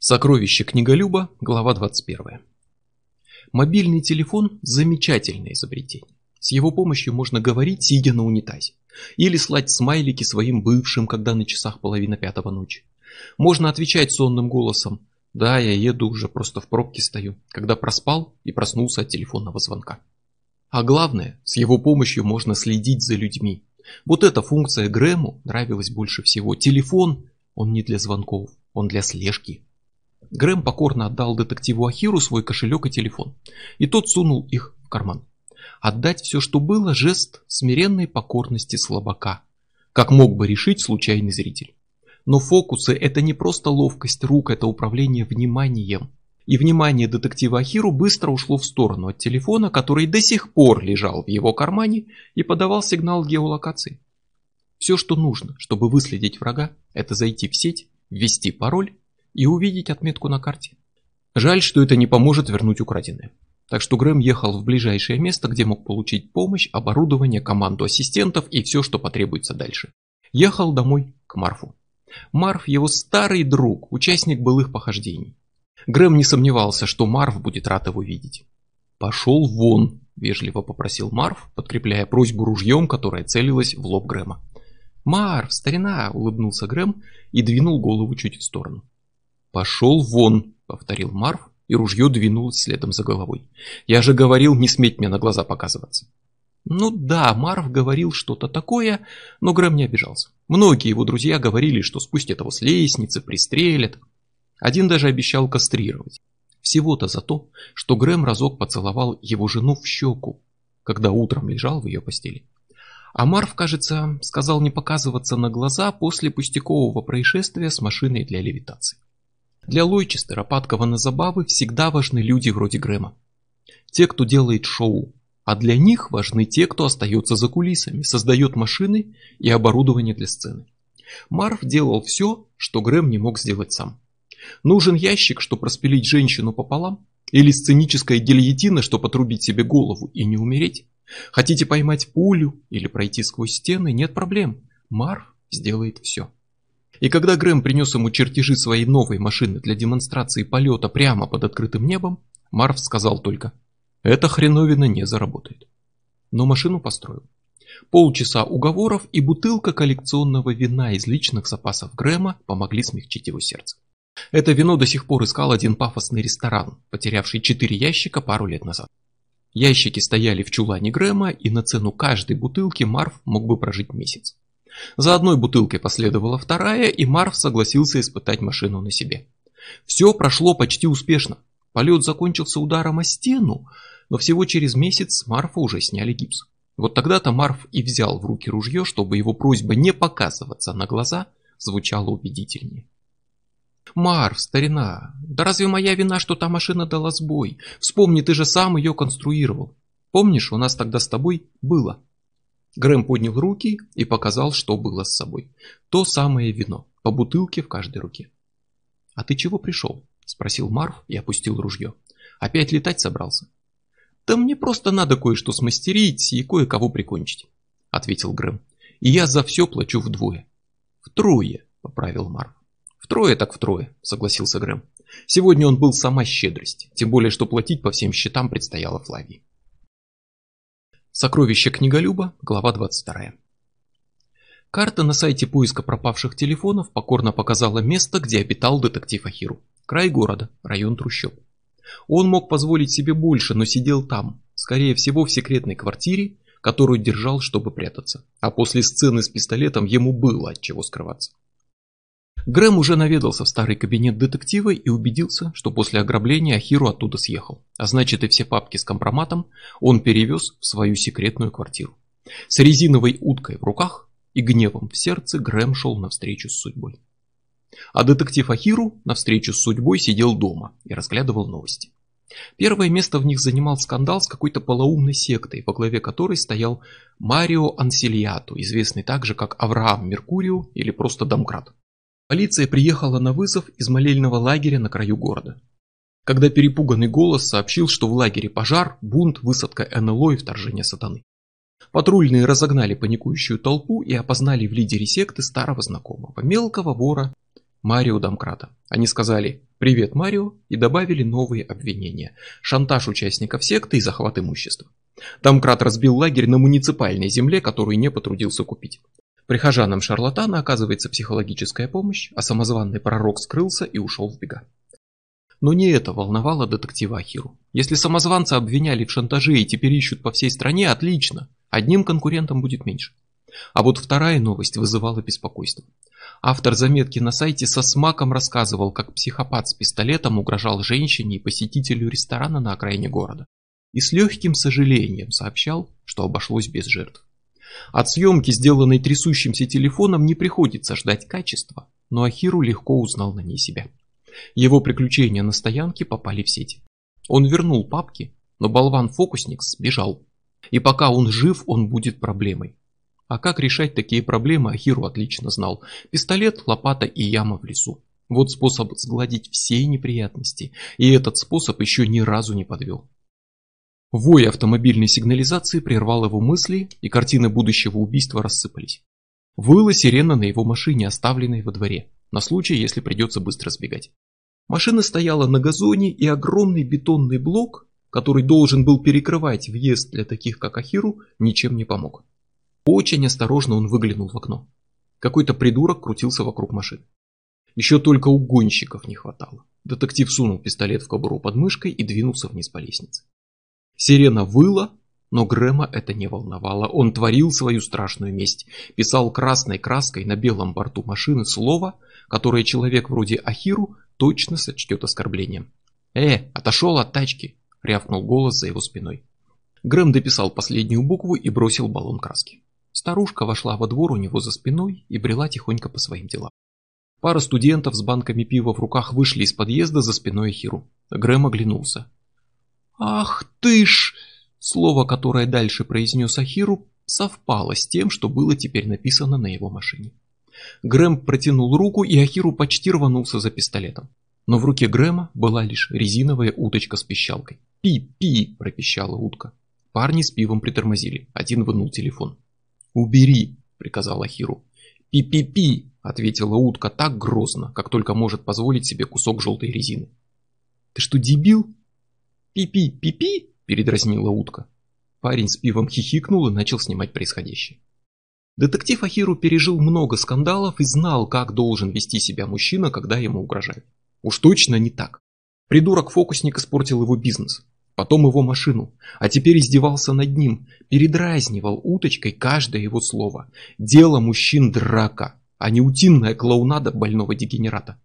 Сокровище книголюба, глава 21. Мобильный телефон – замечательное изобретение. С его помощью можно говорить, сидя на унитазе. Или слать смайлики своим бывшим, когда на часах половина пятого ночи. Можно отвечать сонным голосом «Да, я еду уже, просто в пробке стою», когда проспал и проснулся от телефонного звонка. А главное, с его помощью можно следить за людьми. Вот эта функция Грэму нравилась больше всего. Телефон, он не для звонков, он для слежки. Грэм покорно отдал детективу Ахиру свой кошелек и телефон, и тот сунул их в карман. Отдать все, что было, жест смиренной покорности слабака, как мог бы решить случайный зритель. Но фокусы – это не просто ловкость рук, это управление вниманием. И внимание детектива Ахиру быстро ушло в сторону от телефона, который до сих пор лежал в его кармане и подавал сигнал геолокации. Все, что нужно, чтобы выследить врага, это зайти в сеть, ввести пароль и увидеть отметку на карте. Жаль, что это не поможет вернуть украденное. Так что Грэм ехал в ближайшее место, где мог получить помощь, оборудование, команду ассистентов и все, что потребуется дальше. Ехал домой к Марфу. Марф его старый друг, участник былых похождений. Грэм не сомневался, что Марф будет рад его видеть. «Пошел вон», – вежливо попросил Марф, подкрепляя просьбу ружьем, которое целилось в лоб Грэма. «Марф, старина!» – улыбнулся Грэм и двинул голову чуть в сторону. «Пошел вон!» — повторил Марф, и ружье двинулось следом за головой. «Я же говорил не сметь мне на глаза показываться!» Ну да, Марв говорил что-то такое, но Грэм не обижался. Многие его друзья говорили, что спустят его с лестницы, пристрелят. Один даже обещал кастрировать. Всего-то за то, что Грэм разок поцеловал его жену в щеку, когда утром лежал в ее постели. А Марв, кажется, сказал не показываться на глаза после пустякового происшествия с машиной для левитации. Для Лойчестера, падкого на забавы, всегда важны люди вроде Грэма. Те, кто делает шоу, а для них важны те, кто остается за кулисами, создает машины и оборудование для сцены. Марв делал все, что Грэм не мог сделать сам. Нужен ящик, чтобы распилить женщину пополам? Или сценическая гильотина, чтобы отрубить себе голову и не умереть? Хотите поймать пулю или пройти сквозь стены? Нет проблем. Марв сделает все. И когда Грэм принес ему чертежи своей новой машины для демонстрации полета прямо под открытым небом, Марв сказал только «Эта хреновина не заработает». Но машину построил. Полчаса уговоров и бутылка коллекционного вина из личных запасов Грэма помогли смягчить его сердце. Это вино до сих пор искал один пафосный ресторан, потерявший четыре ящика пару лет назад. Ящики стояли в чулане Грэма, и на цену каждой бутылки Марв мог бы прожить месяц. За одной бутылкой последовала вторая, и Марв согласился испытать машину на себе. Все прошло почти успешно. Полет закончился ударом о стену, но всего через месяц с Марфа уже сняли гипс. Вот тогда-то Марф и взял в руки ружье, чтобы его просьба не показываться на глаза звучала убедительнее. «Марф, старина, да разве моя вина, что та машина дала сбой? Вспомни, ты же сам ее конструировал. Помнишь, у нас тогда с тобой было?» Грэм поднял руки и показал, что было с собой. То самое вино, по бутылке в каждой руке. «А ты чего пришел?» – спросил Марв и опустил ружье. «Опять летать собрался?» «Да мне просто надо кое-что смастерить и кое-кого прикончить», – ответил Грэм. «И я за все плачу вдвое». «Втрое», – поправил Марв. «Втрое так втрое», – согласился Грэм. Сегодня он был сама щедрость, тем более, что платить по всем счетам предстояло Флавии. Сокровище книголюба, глава 22. Карта на сайте поиска пропавших телефонов покорно показала место, где обитал детектив Ахиру. Край города, район трущоб. Он мог позволить себе больше, но сидел там, скорее всего в секретной квартире, которую держал, чтобы прятаться. А после сцены с пистолетом ему было от чего скрываться. Грэм уже наведался в старый кабинет детектива и убедился, что после ограбления Ахиру оттуда съехал. А значит и все папки с компроматом он перевез в свою секретную квартиру. С резиновой уткой в руках и гневом в сердце Грэм шел навстречу с судьбой. А детектив Ахиру навстречу с судьбой сидел дома и разглядывал новости. Первое место в них занимал скандал с какой-то полоумной сектой, во главе которой стоял Марио Ансильято, известный также как Авраам Меркурио или просто Домкрат. Полиция приехала на вызов из молельного лагеря на краю города. Когда перепуганный голос сообщил, что в лагере пожар, бунт, высадка НЛО и вторжение сатаны. Патрульные разогнали паникующую толпу и опознали в лидере секты старого знакомого, мелкого вора Марио Домкрата. Они сказали «Привет, Марио» и добавили новые обвинения. Шантаж участников секты и захват имущества. Домкрат разбил лагерь на муниципальной земле, которую не потрудился купить. Прихожанам шарлатана оказывается психологическая помощь, а самозванный пророк скрылся и ушел в бега. Но не это волновало детектива Ахиру. Если самозванца обвиняли в шантаже и теперь ищут по всей стране, отлично. Одним конкурентом будет меньше. А вот вторая новость вызывала беспокойство. Автор заметки на сайте со смаком рассказывал, как психопат с пистолетом угрожал женщине и посетителю ресторана на окраине города. И с легким сожалением сообщал, что обошлось без жертв. От съемки, сделанной трясущимся телефоном, не приходится ждать качества, но Ахиру легко узнал на ней себя. Его приключения на стоянке попали в сеть. Он вернул папки, но болван-фокусник сбежал. И пока он жив, он будет проблемой. А как решать такие проблемы, Ахиру отлично знал. Пистолет, лопата и яма в лесу. Вот способ сгладить все неприятности. И этот способ еще ни разу не подвел. Вой автомобильной сигнализации прервал его мысли, и картины будущего убийства рассыпались. Выла сирена на его машине, оставленной во дворе, на случай, если придется быстро сбегать. Машина стояла на газоне, и огромный бетонный блок, который должен был перекрывать въезд для таких, как Ахиру, ничем не помог. Очень осторожно он выглянул в окно. Какой-то придурок крутился вокруг машины. Еще только угонщиков не хватало. Детектив сунул пистолет в кобуру под мышкой и двинулся вниз по лестнице. Сирена выла, но Грэма это не волновало. Он творил свою страшную месть. Писал красной краской на белом борту машины слово, которое человек вроде Ахиру точно сочтет оскорблением. «Э, отошел от тачки!» — рявкнул голос за его спиной. Грэм дописал последнюю букву и бросил баллон краски. Старушка вошла во двор у него за спиной и брела тихонько по своим делам. Пара студентов с банками пива в руках вышли из подъезда за спиной Хиру. Грэм оглянулся. «Ах ты ж!» Слово, которое дальше произнес Ахиру, совпало с тем, что было теперь написано на его машине. Грэм протянул руку, и Ахиру почти рванулся за пистолетом. Но в руке Грэма была лишь резиновая уточка с пищалкой. «Пи-пи!» – пропищала утка. Парни с пивом притормозили. Один вынул телефон. «Убери!» – приказал Ахиру. «Пи-пи-пи!» – ответила утка так грозно, как только может позволить себе кусок желтой резины. «Ты что, дебил?» «Пи-пи, пи-пи!» – передразнила утка. Парень с пивом хихикнул и начал снимать происходящее. Детектив Ахиру пережил много скандалов и знал, как должен вести себя мужчина, когда ему угрожают. Уж точно не так. Придурок-фокусник испортил его бизнес, потом его машину, а теперь издевался над ним, передразнивал уточкой каждое его слово. Дело мужчин драка, а не утиная клоунада больного дегенерата.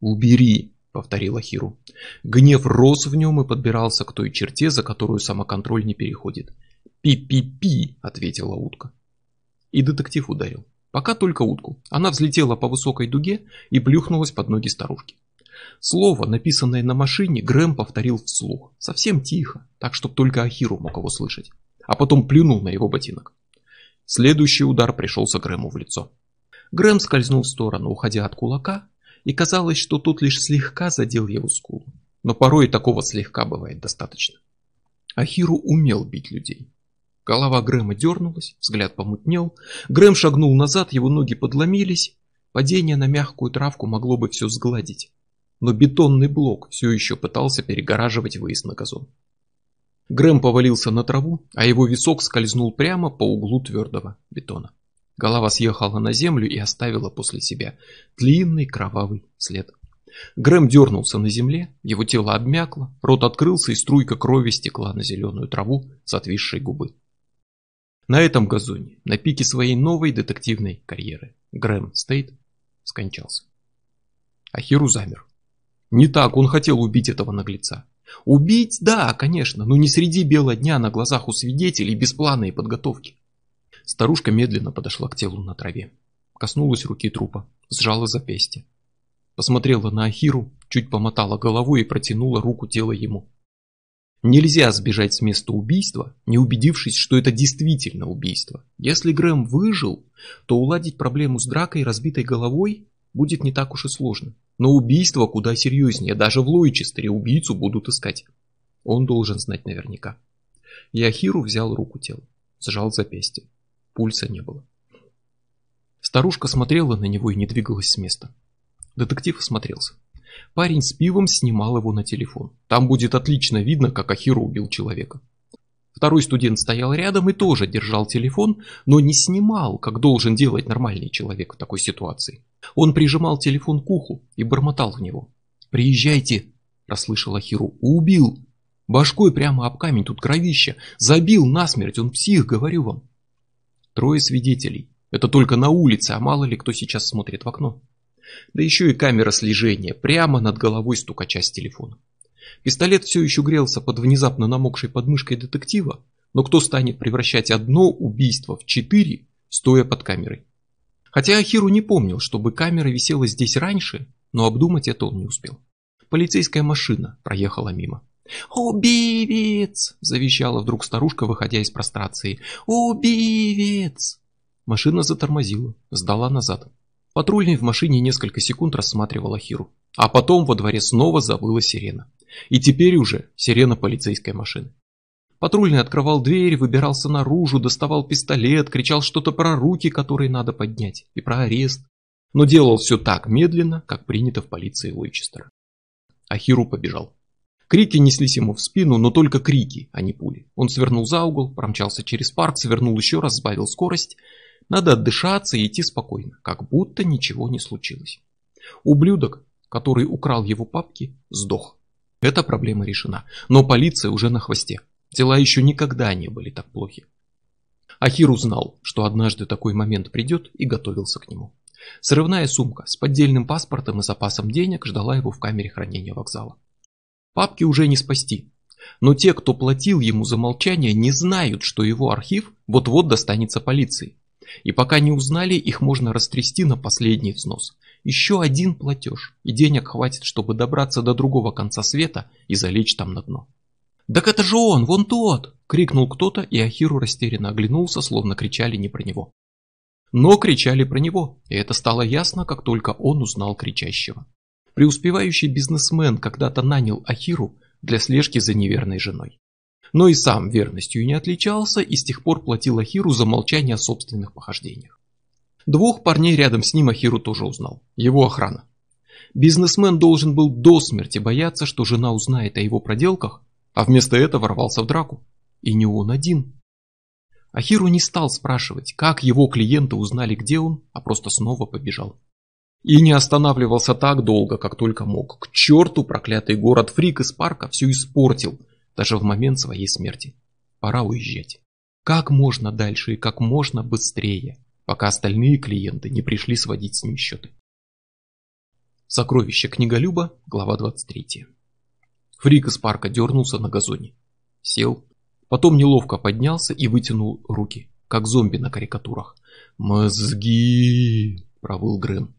«Убери», — повторил Ахиру. Гнев рос в нем и подбирался к той черте, за которую самоконтроль не переходит. «Пи-пи-пи», — ответила утка. И детектив ударил. Пока только утку. Она взлетела по высокой дуге и плюхнулась под ноги старушки. Слово, написанное на машине, Грэм повторил вслух. Совсем тихо, так чтобы только Ахиру мог его слышать. А потом плюнул на его ботинок. Следующий удар пришелся Грэму в лицо. Грэм скользнул в сторону, уходя от кулака, и казалось, что тот лишь слегка задел его скулу. Но порой такого слегка бывает достаточно. Ахиру умел бить людей. Голова Грэма дернулась, взгляд помутнел. Грэм шагнул назад, его ноги подломились. Падение на мягкую травку могло бы все сгладить. Но бетонный блок все еще пытался перегораживать выезд на газон. Грэм повалился на траву, а его висок скользнул прямо по углу твердого бетона. Голова съехала на землю и оставила после себя длинный кровавый след. Грэм дернулся на земле, его тело обмякло, рот открылся и струйка крови стекла на зеленую траву с отвисшей губы. На этом газоне, на пике своей новой детективной карьеры, Грэм Стейт скончался. Ахиру замер. Не так он хотел убить этого наглеца. Убить, да, конечно, но не среди бела дня на глазах у свидетелей без плана и подготовки. Старушка медленно подошла к телу на траве. Коснулась руки трупа, сжала запястье. Посмотрела на Ахиру, чуть помотала головой и протянула руку тела ему. Нельзя сбежать с места убийства, не убедившись, что это действительно убийство. Если Грэм выжил, то уладить проблему с дракой и разбитой головой будет не так уж и сложно. Но убийство куда серьезнее, даже в Лойчестере убийцу будут искать. Он должен знать наверняка. Яхиру взял руку тела, сжал запястье. Пульса не было. Старушка смотрела на него и не двигалась с места. Детектив осмотрелся. Парень с пивом снимал его на телефон. Там будет отлично видно, как Ахиру убил человека. Второй студент стоял рядом и тоже держал телефон, но не снимал, как должен делать нормальный человек в такой ситуации. Он прижимал телефон к уху и бормотал в него. «Приезжайте!» – расслышал Ахиру. «Убил! Башкой прямо об камень, тут кровище! Забил насмерть, он псих, говорю вам!» Трое свидетелей. Это только на улице, а мало ли кто сейчас смотрит в окно. Да еще и камера слежения, прямо над головой стукача с телефона. Пистолет все еще грелся под внезапно намокшей подмышкой детектива, но кто станет превращать одно убийство в четыре, стоя под камерой? Хотя Ахиру не помнил, чтобы камера висела здесь раньше, но обдумать это он не успел. Полицейская машина проехала мимо. «Убивец!» – завещала вдруг старушка, выходя из прострации. «Убивец!» Машина затормозила, сдала назад. Патрульный в машине несколько секунд рассматривал Ахиру. А потом во дворе снова завыла сирена. И теперь уже сирена полицейской машины. Патрульный открывал дверь, выбирался наружу, доставал пистолет, кричал что-то про руки, которые надо поднять, и про арест. Но делал все так медленно, как принято в полиции Лойчестера. Ахиру побежал. Крики неслись ему в спину, но только крики, а не пули. Он свернул за угол, промчался через парк, свернул еще раз, сбавил скорость. Надо отдышаться и идти спокойно, как будто ничего не случилось. Ублюдок, который украл его папки, сдох. Эта проблема решена, но полиция уже на хвосте. Дела еще никогда не были так плохи. Ахиру знал, что однажды такой момент придет и готовился к нему. Срывная сумка с поддельным паспортом и запасом денег ждала его в камере хранения вокзала. Папки уже не спасти, но те, кто платил ему за молчание, не знают, что его архив вот-вот достанется полиции. И пока не узнали, их можно растрясти на последний взнос. Еще один платеж, и денег хватит, чтобы добраться до другого конца света и залечь там на дно. «Так это же он, вон тот!» — крикнул кто-то, и Ахиру растерянно оглянулся, словно кричали не про него. Но кричали про него, и это стало ясно, как только он узнал кричащего. Преуспевающий бизнесмен когда-то нанял Ахиру для слежки за неверной женой но и сам верностью не отличался и с тех пор платил Ахиру за молчание о собственных похождениях. Двух парней рядом с ним Ахиру тоже узнал. Его охрана. Бизнесмен должен был до смерти бояться, что жена узнает о его проделках, а вместо этого ворвался в драку. И не он один. Ахиру не стал спрашивать, как его клиенты узнали, где он, а просто снова побежал. И не останавливался так долго, как только мог. К черту проклятый город Фрик из парка все испортил – даже в момент своей смерти. Пора уезжать. Как можно дальше и как можно быстрее, пока остальные клиенты не пришли сводить с ним счеты. Сокровище книголюба, глава 23. Фрик из парка дернулся на газоне. Сел, потом неловко поднялся и вытянул руки, как зомби на карикатурах. «Мозги!» – провыл Грэм.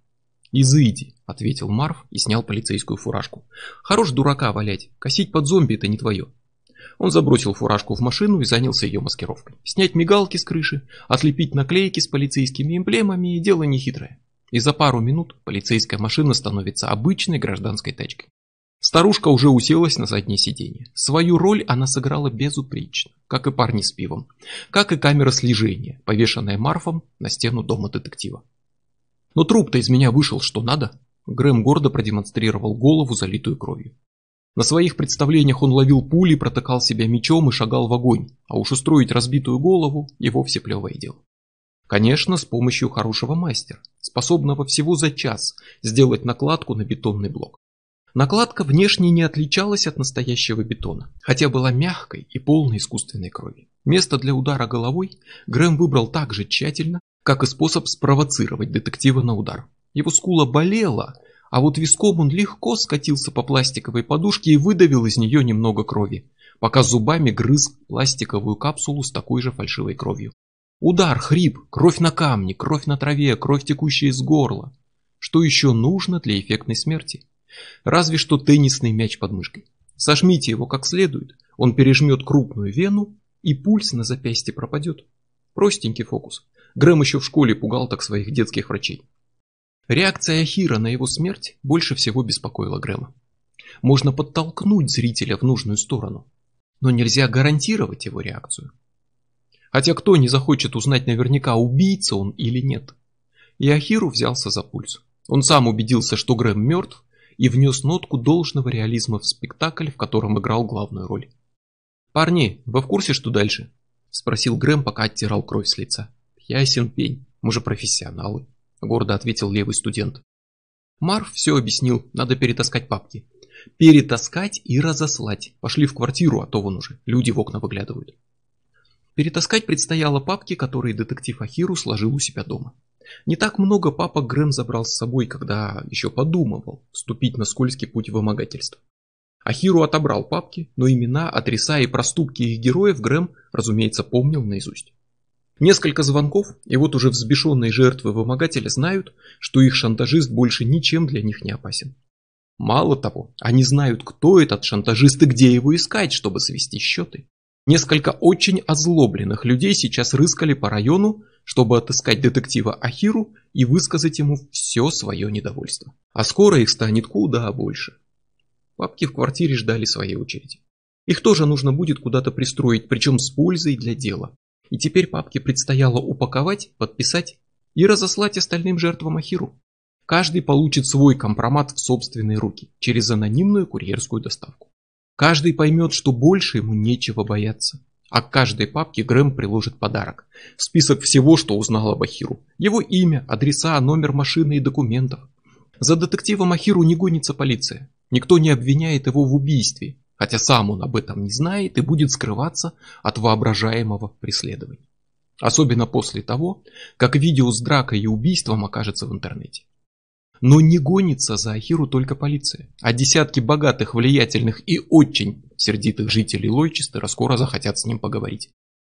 «Изыди», – ответил Марв и снял полицейскую фуражку. «Хорош дурака валять, косить под зомби – это не твое. Он забросил фуражку в машину и занялся ее маскировкой. Снять мигалки с крыши, отлепить наклейки с полицейскими эмблемами – дело нехитрое. И за пару минут полицейская машина становится обычной гражданской тачкой. Старушка уже уселась на заднее сиденье. Свою роль она сыграла безупречно, как и парни с пивом, как и камера слежения, повешенная Марфом на стену дома детектива. Но труп-то из меня вышел что надо. Грэм гордо продемонстрировал голову, залитую кровью. На своих представлениях он ловил пули, протыкал себя мечом и шагал в огонь, а уж устроить разбитую голову и вовсе плевое дело. Конечно, с помощью хорошего мастера, способного всего за час сделать накладку на бетонный блок. Накладка внешне не отличалась от настоящего бетона, хотя была мягкой и полной искусственной крови. Место для удара головой Грэм выбрал так же тщательно, как и способ спровоцировать детектива на удар. Его скула болела, а вот виском он легко скатился по пластиковой подушке и выдавил из нее немного крови, пока зубами грыз пластиковую капсулу с такой же фальшивой кровью. Удар, хрип, кровь на камне, кровь на траве, кровь, текущая из горла. Что еще нужно для эффектной смерти? Разве что теннисный мяч под мышкой. Сожмите его как следует, он пережмет крупную вену, и пульс на запястье пропадет. Простенький фокус. Грэм еще в школе пугал так своих детских врачей. Реакция Ахира на его смерть больше всего беспокоила Грэма. Можно подтолкнуть зрителя в нужную сторону, но нельзя гарантировать его реакцию. Хотя кто не захочет узнать наверняка, убийца он или нет. И Ахиру взялся за пульс. Он сам убедился, что Грэм мертв, и внес нотку должного реализма в спектакль, в котором играл главную роль. «Парни, вы в курсе, что дальше?» – спросил Грэм, пока оттирал кровь с лица. «Ясен пень, мы же профессионалы», – гордо ответил левый студент. Марв все объяснил, надо перетаскать папки. Перетаскать и разослать. Пошли в квартиру, а то вон уже, люди в окна выглядывают. Перетаскать предстояло папки, которые детектив Ахиру сложил у себя дома. Не так много папок Грэм забрал с собой, когда еще подумывал вступить на скользкий путь вымогательства. Ахиру отобрал папки, но имена, адреса и проступки их героев Грэм, разумеется, помнил наизусть. Несколько звонков, и вот уже взбешенные жертвы вымогателя знают, что их шантажист больше ничем для них не опасен. Мало того, они знают, кто этот шантажист и где его искать, чтобы свести счеты. Несколько очень озлобленных людей сейчас рыскали по району, чтобы отыскать детектива Ахиру и высказать ему все свое недовольство. А скоро их станет куда больше. Папки в квартире ждали своей очереди. Их тоже нужно будет куда-то пристроить, причем с пользой для дела. И теперь папки предстояло упаковать, подписать и разослать остальным жертвам Ахиру. Каждый получит свой компромат в собственные руки через анонимную курьерскую доставку. Каждый поймет, что больше ему нечего бояться. А к каждой папке Грэм приложит подарок. Список всего, что узнал об Ахиру. Его имя, адреса, номер машины и документов. За детективом Ахиру не гонится полиция. Никто не обвиняет его в убийстве, хотя сам он об этом не знает и будет скрываться от воображаемого преследования. Особенно после того, как видео с дракой и убийством окажется в интернете. Но не гонится за Ахиру только полиция, а десятки богатых, влиятельных и очень сердитых жителей Лойчестера скоро захотят с ним поговорить.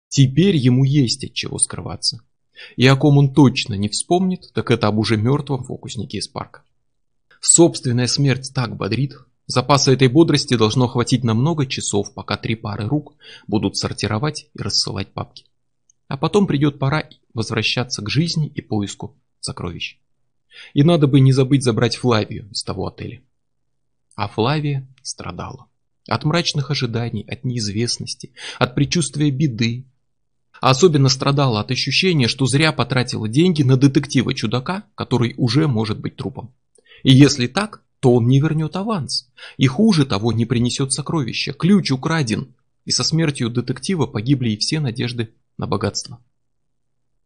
Теперь ему есть от чего скрываться. И о ком он точно не вспомнит, так это об уже мертвом фокуснике из парка. Собственная смерть так бодрит. Запаса этой бодрости должно хватить на много часов, пока три пары рук будут сортировать и рассылать папки. А потом придет пора возвращаться к жизни и поиску сокровищ. И надо бы не забыть забрать Флавию из того отеля. А Флавия страдала. От мрачных ожиданий, от неизвестности, от предчувствия беды. А особенно страдала от ощущения, что зря потратила деньги на детектива-чудака, который уже может быть трупом. И если так, то он не вернет аванс. И хуже того, не принесет сокровища. Ключ украден. И со смертью детектива погибли и все надежды на богатство.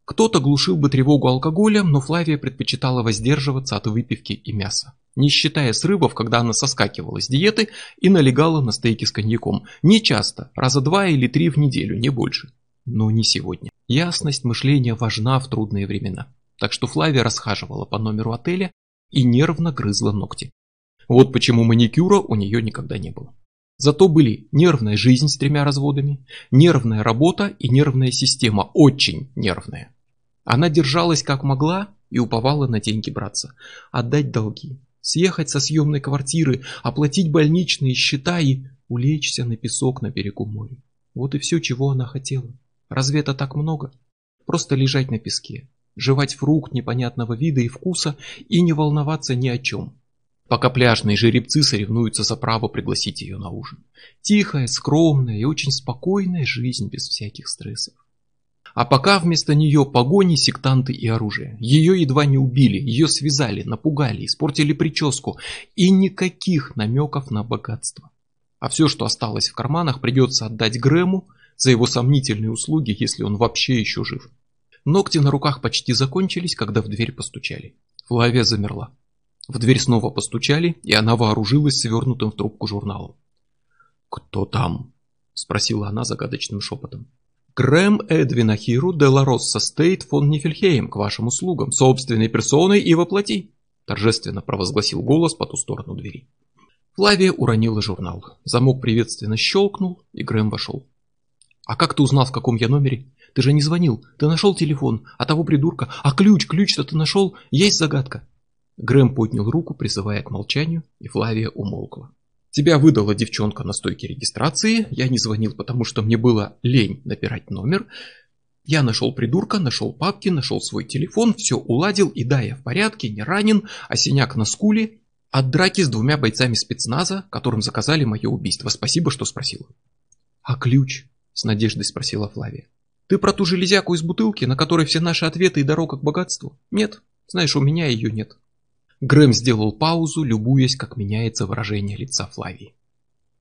Кто-то глушил бы тревогу алкоголем, но Флавия предпочитала воздерживаться от выпивки и мяса. Не считая срывов, когда она соскакивала с диеты и налегала на стейки с коньяком. Не часто, раза два или три в неделю, не больше. Но не сегодня. Ясность мышления важна в трудные времена. Так что Флавия расхаживала по номеру отеля и нервно грызла ногти. Вот почему маникюра у нее никогда не было. Зато были нервная жизнь с тремя разводами, нервная работа и нервная система, очень нервная. Она держалась как могла и уповала на деньги братца. Отдать долги, съехать со съемной квартиры, оплатить больничные счета и улечься на песок на берегу моря. Вот и все, чего она хотела. Разве это так много? Просто лежать на песке, жевать фрукт непонятного вида и вкуса и не волноваться ни о чем. Пока пляжные жеребцы соревнуются за право пригласить ее на ужин. Тихая, скромная и очень спокойная жизнь без всяких стрессов. А пока вместо нее погони, сектанты и оружие. Ее едва не убили, ее связали, напугали, испортили прическу и никаких намеков на богатство. А все, что осталось в карманах, придется отдать Грэму за его сомнительные услуги, если он вообще еще жив. Ногти на руках почти закончились, когда в дверь постучали. Флавия замерла. В дверь снова постучали, и она вооружилась свернутым в трубку журналом. «Кто там?» – спросила она загадочным шепотом. Грэм Эдвин Ахиру де ла Росса Стейт фон Нифельхейм к вашим услугам, собственной персоной и воплоти, торжественно провозгласил голос по ту сторону двери. Флавия уронила журнал. Замок приветственно щелкнул, и Грэм вошел. «А как ты узнал, в каком я номере? Ты же не звонил. Ты нашел телефон, а того придурка. А ключ, ключ-то ты нашел? Есть загадка?» Грэм поднял руку, призывая к молчанию, и Флавия умолкла. Тебя выдала девчонка на стойке регистрации, я не звонил, потому что мне было лень набирать номер. Я нашел придурка, нашел папки, нашел свой телефон, все уладил, и да, я в порядке, не ранен, а синяк на скуле. От драки с двумя бойцами спецназа, которым заказали мое убийство. Спасибо, что спросила. А ключ? С надеждой спросила Флавия. Ты про ту железяку из бутылки, на которой все наши ответы и дорога к богатству? Нет, знаешь, у меня ее нет. Грэм сделал паузу, любуясь, как меняется выражение лица Флавии.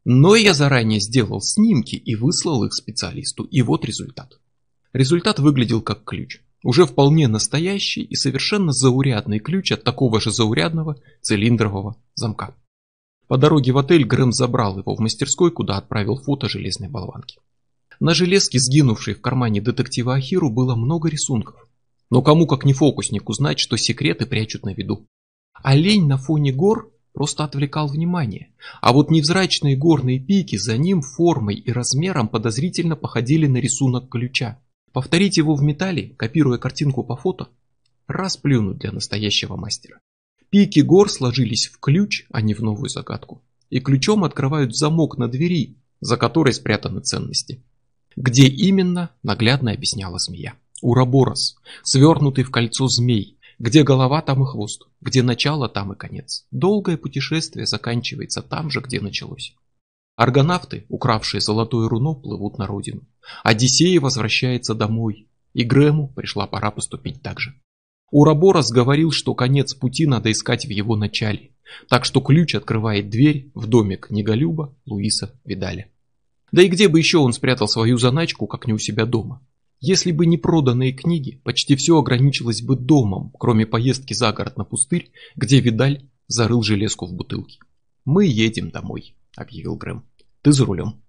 Но я заранее сделал снимки и выслал их специалисту, и вот результат. Результат выглядел как ключ. Уже вполне настоящий и совершенно заурядный ключ от такого же заурядного цилиндрового замка. По дороге в отель Грэм забрал его в мастерской, куда отправил фото железной болванки. На железке, сгинувшей в кармане детектива Ахиру, было много рисунков. Но кому как не фокусник узнать, что секреты прячут на виду. Олень на фоне гор просто отвлекал внимание, а вот невзрачные горные пики за ним формой и размером подозрительно походили на рисунок ключа. Повторить его в металле, копируя картинку по фото, расплюнуть для настоящего мастера. Пики гор сложились в ключ, а не в новую загадку. И ключом открывают замок на двери, за которой спрятаны ценности. Где именно, наглядно объясняла змея. Ураборос, свернутый в кольцо змей. Где голова, там и хвост. Где начало, там и конец. Долгое путешествие заканчивается там же, где началось. Аргонавты, укравшие золотое руно, плывут на родину. Одиссея возвращается домой. И Грэму пришла пора поступить так же. Ураборос говорил, что конец пути надо искать в его начале, так что ключ открывает дверь в домик Неголюба Луиса Видаля. Да и где бы еще он спрятал свою заначку, как не у себя дома? Если бы не проданные книги, почти все ограничилось бы домом, кроме поездки за город на пустырь, где Видаль зарыл железку в бутылке. «Мы едем домой», — объявил Грэм. «Ты за рулем».